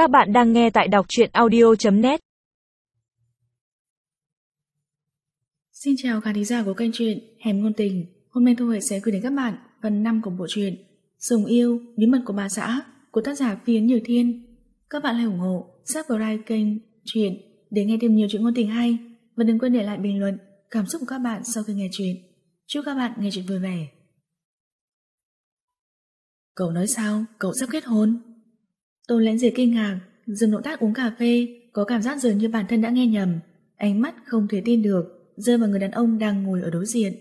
Các bạn đang nghe tại đọc chuyện audio.net Xin chào khán giả của kênh truyện Hẻm Ngôn Tình. Hôm nay Thu Huệ sẽ gửi đến các bạn phần 5 của bộ truyện Sùng Yêu, Bí mật của bà xã của tác giả Phiến Như Thiên. Các bạn hãy ủng hộ, subscribe kênh truyện để nghe thêm nhiều chuyện ngôn tình hay. Và đừng quên để lại bình luận cảm xúc của các bạn sau khi nghe chuyện. Chúc các bạn nghe chuyện vui vẻ. Cậu nói sao? Cậu sắp kết hôn? Tôn lãnh diệt kinh ngạc, dừng động tác uống cà phê, có cảm giác dường như bản thân đã nghe nhầm, ánh mắt không thể tin được, rơi vào người đàn ông đang ngồi ở đối diện.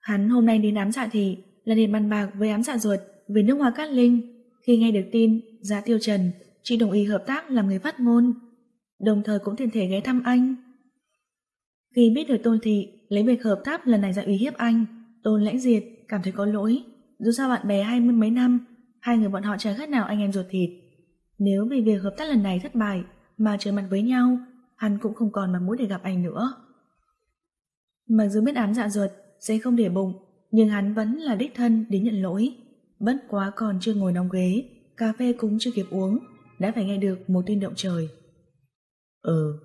Hắn hôm nay đến ám dạ thị là để bàn bạc với ám dạ ruột về nước hoa cát linh. Khi nghe được tin, giá tiêu trần, chị đồng ý hợp tác làm người phát ngôn, đồng thời cũng tiền thể ghé thăm anh. Khi biết được Tôn Thị lấy việc hợp tác lần này ra uy hiếp anh, Tôn lãnh diệt cảm thấy có lỗi. Dù sao bạn bè hai mươi mấy năm, hai người bọn họ chẳng khác nào anh em ruột thịt. Nếu vì việc hợp tác lần này thất bại mà trở mặt với nhau, hắn cũng không còn mặt mũi để gặp anh nữa. Mặc dù biết ám dạ ruột sẽ không để bụng, nhưng hắn vẫn là đích thân đến nhận lỗi. Bất quá còn chưa ngồi nóng ghế, cà phê cũng chưa kịp uống, đã phải nghe được một tin động trời. Ừ,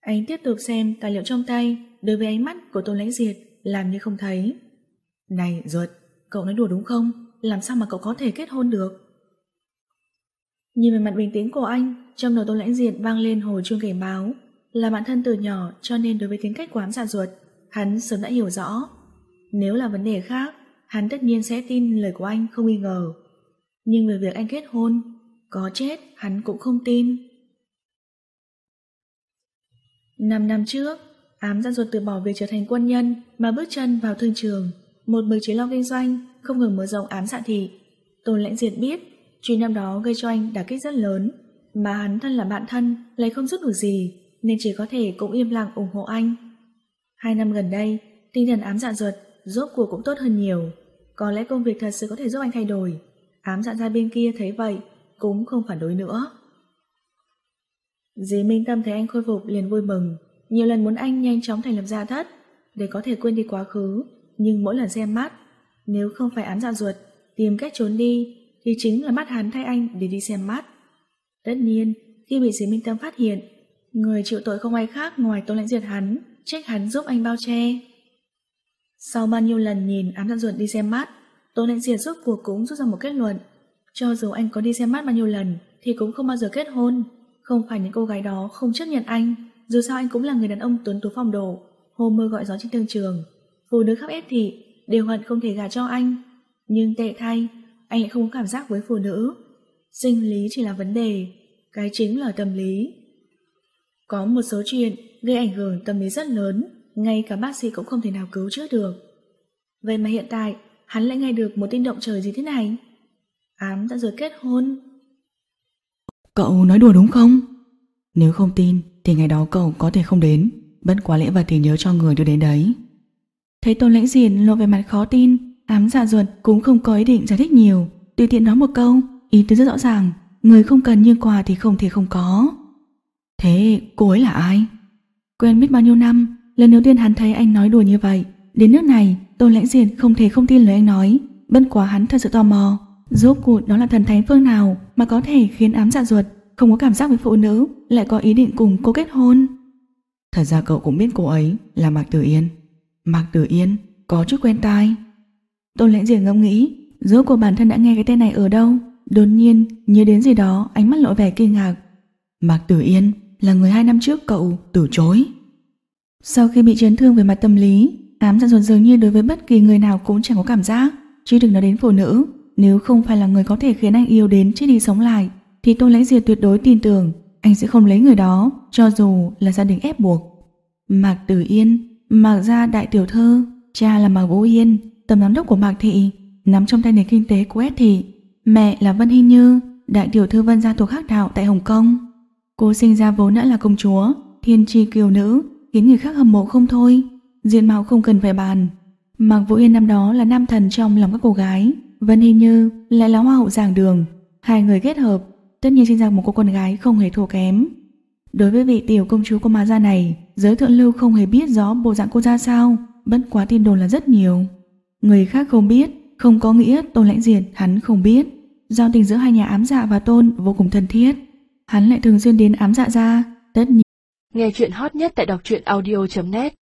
anh tiếp tục xem tài liệu trong tay, đối với ánh mắt của Tôn Lãnh Diệt, làm như không thấy. Này, ruột, cậu nói đùa đúng không? Làm sao mà cậu có thể kết hôn được? Nhìn về mặt bình tĩnh của anh, trong đầu Tôn Lãnh Diệt vang lên hồi chuông cảnh báo. Là bạn thân từ nhỏ cho nên đối với tính cách quán giả ruột, hắn sớm đã hiểu rõ. Nếu là vấn đề khác, hắn tất nhiên sẽ tin lời của anh không nghi ngờ. Nhưng về việc anh kết hôn, có chết hắn cũng không tin. Năm năm trước, ám gia ruột từ bỏ việc trở thành quân nhân mà bước chân vào thương trường, một mực chỉ lo kinh doanh, không ngừng mở rộng ám dạ thị. Tôn lãnh diệt biết, chuyện năm đó gây cho anh đả kích rất lớn, mà hắn thân là bạn thân lấy không giúp được gì, nên chỉ có thể cũng im lặng ủng hộ anh. Hai năm gần đây, tinh thần ám dạ ruột rốt cuộc cũng tốt hơn nhiều. Có lẽ công việc thật sự có thể giúp anh thay đổi. Ám dạ ra bên kia thấy vậy, cũng không phản đối nữa. Dì Minh Tâm thấy anh khôi phục liền vui mừng, nhiều lần muốn anh nhanh chóng thành lập gia thất, để có thể quên đi quá khứ, nhưng mỗi lần xem mắt, nếu không phải án dạ ruột, tìm cách trốn đi, thì chính là mắt hắn thay anh để đi xem mắt. Tất nhiên, khi bị dì Minh Tâm phát hiện, người chịu tội không ai khác ngoài Tôn Lãnh Diệt hắn, trách hắn giúp anh bao che. Sau bao nhiêu lần nhìn án dạ ruột đi xem mắt, Tôn Lãnh Diệt rốt cuộc cũng rút ra một kết luận. Cho dù anh có đi xem mắt bao nhiêu lần, thì cũng không bao giờ kết hôn. Không phải những cô gái đó không chấp nhận anh, dù sao anh cũng là người đàn ông tuấn tú phong độ, hồ mơ gọi gió trên thương trường. Phụ nữ khắp ép thị đều hận không thể gả cho anh. Nhưng tệ thay, anh lại không có cảm giác với phụ nữ. Sinh lý chỉ là vấn đề, cái chính là tâm lý. Có một số chuyện gây ảnh hưởng tâm lý rất lớn, ngay cả bác sĩ cũng không thể nào cứu chữa được. Vậy mà hiện tại, hắn lại nghe được một tin động trời gì thế này? Ám đã rồi kết hôn. Cậu nói đùa đúng không? Nếu không tin thì ngày đó cậu có thể không đến, bất quá lễ vật thì nhớ cho người đưa đến đấy. Thấy Tôn Lãnh Diền lộ về mặt khó tin, ám dạ ruột cũng không có ý định giải thích nhiều, tùy tiện nói một câu, ý tứ rất rõ ràng, người không cần nhưng quà thì không thể không có. Thế cô ấy là ai? Quen biết bao nhiêu năm, lần đầu tiên hắn thấy anh nói đùa như vậy, đến nước này, Tôn Lãnh Diền không thể không tin lời anh nói, bất quá hắn thật sự tò mò, rốt cuộc đó là thần thánh phương nào mà có thể khiến ám dạ ruột không có cảm giác với phụ nữ, lại có ý định cùng cô kết hôn. Thật ra cậu cũng biết cô ấy là Mạc Tử Yên. Mạc Tử Yên có chút quen tai. Tôn Lãnh Diệp ngẫm nghĩ, rốt cuộc bản thân đã nghe cái tên này ở đâu, đột nhiên nhớ đến gì đó, ánh mắt lộ vẻ kinh ngạc. Mạc Tử Yên là người hai năm trước cậu từ chối. Sau khi bị chấn thương về mặt tâm lý, ám dạ dồn dường như đối với bất kỳ người nào cũng chẳng có cảm giác, chứ đừng nói đến phụ nữ. Nếu không phải là người có thể khiến anh yêu đến chết đi sống lại, thì Tôn Lãnh Diệp tuyệt đối tin tưởng anh sẽ không lấy người đó, cho dù là gia đình ép buộc. Mạc Tử Yên Mạc gia đại tiểu thư, cha là Mạc Vũ Yên, tầm giám đốc của Mạc Thị, nắm trong tay nền kinh tế của S Thị. Mẹ là Vân Hy Như, đại tiểu thư Vân gia thuộc Hắc Đạo tại Hồng Kông. Cô sinh ra vốn đã là công chúa, thiên tri kiều nữ, khiến người khác hâm mộ không thôi. Diện mạo không cần phải bàn. Mạc Vũ Yên năm đó là nam thần trong lòng các cô gái, Vân Hy Như lại là hoa hậu giảng đường. Hai người kết hợp, tất nhiên sinh ra một cô con gái không hề thua kém. Đối với vị tiểu công chúa của ma gia này, giới thượng lưu không hề biết rõ bộ dạng cô ra sao, bất quá tin đồn là rất nhiều. Người khác không biết, không có nghĩa Tôn Lãnh Diệt hắn không biết. giao tình giữa hai nhà ám dạ và tôn vô cùng thân thiết. Hắn lại thường xuyên đến ám dạ ra, tất nhiên. Nghe chuyện hot nhất tại đọc truyện audio.net